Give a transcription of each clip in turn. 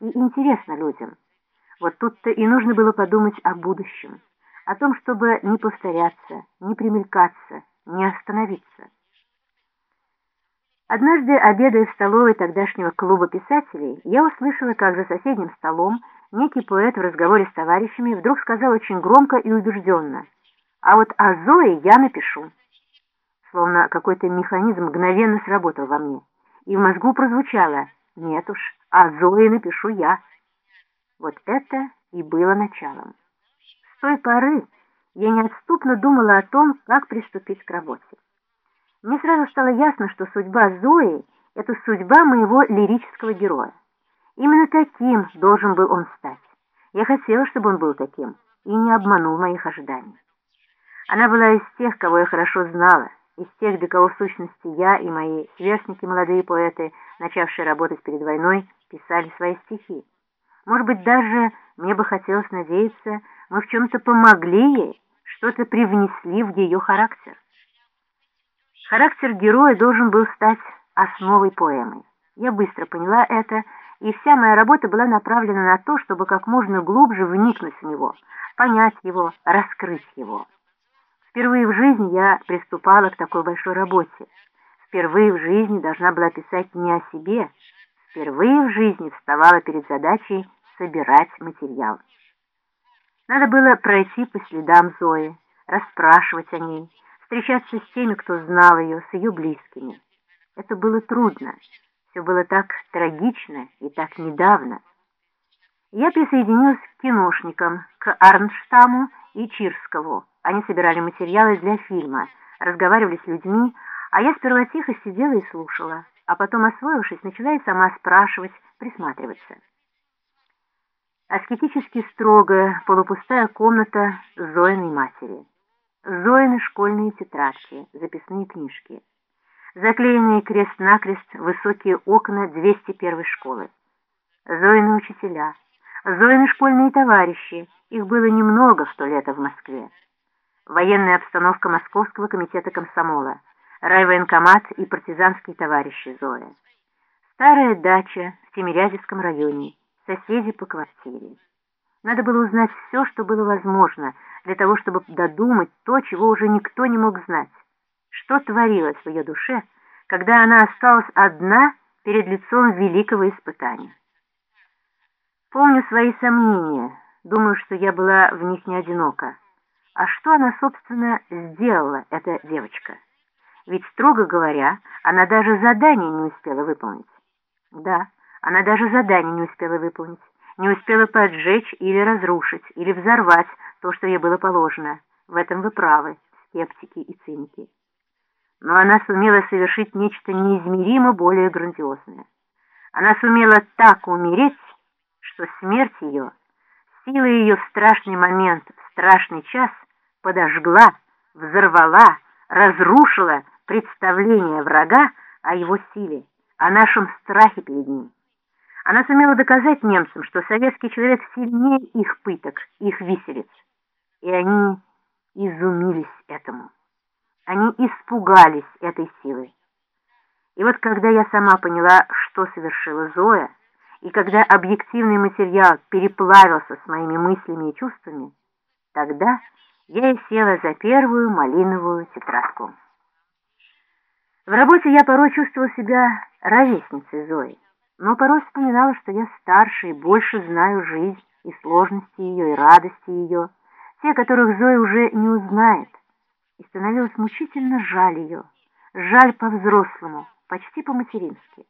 и интересно людям. Вот тут-то и нужно было подумать о будущем, о том, чтобы не повторяться, не примелькаться, не остановиться. Однажды, обедая в столовой тогдашнего клуба писателей, я услышала, как за соседним столом некий поэт в разговоре с товарищами вдруг сказал очень громко и убежденно «А вот о Зое я напишу». Словно какой-то механизм мгновенно сработал во мне, и в мозгу прозвучало «Нет уж, о Зое напишу я». Вот это и было началом. С той поры я неотступно думала о том, как приступить к работе. Мне сразу стало ясно, что судьба Зои — это судьба моего лирического героя. Именно таким должен был он стать. Я хотела, чтобы он был таким, и не обманул моих ожиданий. Она была из тех, кого я хорошо знала, из тех, для кого в сущности я и мои сверстники, молодые поэты, начавшие работать перед войной, писали свои стихи. Может быть, даже мне бы хотелось надеяться, мы в чем-то помогли ей, что-то привнесли в ее характер. Характер героя должен был стать основой поэмы. Я быстро поняла это, и вся моя работа была направлена на то, чтобы как можно глубже вникнуть в него, понять его, раскрыть его. Впервые в жизни я приступала к такой большой работе. Впервые в жизни должна была писать не о себе. Впервые в жизни вставала перед задачей собирать материал. Надо было пройти по следам Зои, расспрашивать о ней, встречаться с теми, кто знал ее, с ее близкими. Это было трудно, все было так трагично и так недавно. Я присоединилась к киношникам, к Арнштаму и Чирскову. Они собирали материалы для фильма, разговаривали с людьми, а я сперва тихо сидела и слушала, а потом, освоившись, начала и сама спрашивать, присматриваться. Аскетически строгая, полупустая комната Зоиной матери. Зоины школьные тетрадки, записные книжки. Заклеенные крест-накрест высокие окна 201 школы. Зоины учителя. Зоины школьные товарищи. Их было немного в то лето в Москве. Военная обстановка Московского комитета комсомола. Райвоенкомат и партизанские товарищи Зоя. Старая дача в Тимирязевском районе. Соседи по квартире. Надо было узнать все, что было возможно, для того, чтобы додумать то, чего уже никто не мог знать. Что творилось в ее душе, когда она осталась одна перед лицом великого испытания. Помню свои сомнения, думаю, что я была в них не одинока. А что она, собственно, сделала, эта девочка? Ведь, строго говоря, она даже задание не успела выполнить. Да, она даже задание не успела выполнить не успела поджечь или разрушить, или взорвать то, что ей было положено. В этом вы правы, скептики и циники. Но она сумела совершить нечто неизмеримо более грандиозное. Она сумела так умереть, что смерть ее, сила ее в страшный момент, в страшный час подожгла, взорвала, разрушила представление врага о его силе, о нашем страхе перед ним. Она сумела доказать немцам, что советский человек сильнее их пыток, их виселиц. И они изумились этому. Они испугались этой силы. И вот когда я сама поняла, что совершила Зоя, и когда объективный материал переплавился с моими мыслями и чувствами, тогда я и села за первую малиновую тетрадку. В работе я порой чувствовала себя ровесницей Зои но порой вспоминала, что я старше и больше знаю жизнь и сложности ее, и радости ее, те, которых Зоя уже не узнает, и становилось мучительно жаль ее, жаль по-взрослому, почти по-матерински.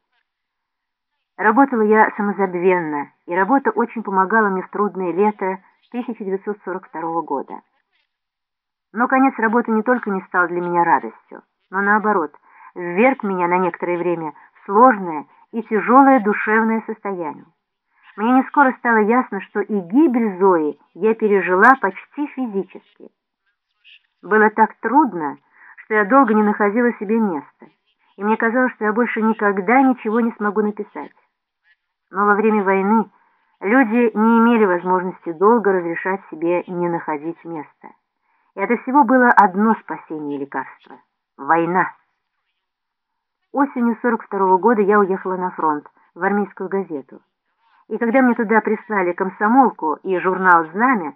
Работала я самозабвенно, и работа очень помогала мне в трудное лето 1942 года. Но конец работы не только не стал для меня радостью, но наоборот, вверг меня на некоторое время в сложное и тяжелое душевное состояние. Мне не скоро стало ясно, что и гибель Зои я пережила почти физически. Было так трудно, что я долго не находила себе места, и мне казалось, что я больше никогда ничего не смогу написать. Но во время войны люди не имели возможности долго разрешать себе не находить места. Это всего было одно спасение и лекарство — война. Осенью 42 -го года я уехала на фронт, в армейскую газету. И когда мне туда прислали комсомолку и журнал «Знамя»,